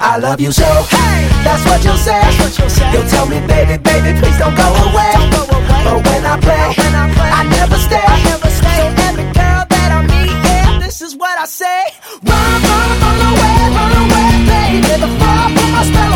I love you so. Hey, That's what you'll say. That's what you'll say. You'll tell me, baby, baby, please don't go away. Don't go away. But when I play, When I play, I never stay. I never stay. So every girl that I meet, yeah, this is what I say. Run, run, run away, run away, baby. Before I put my spell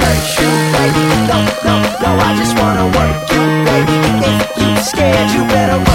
hurt you, baby. No, no, no, I just wanna work you, baby. If you scared, you better.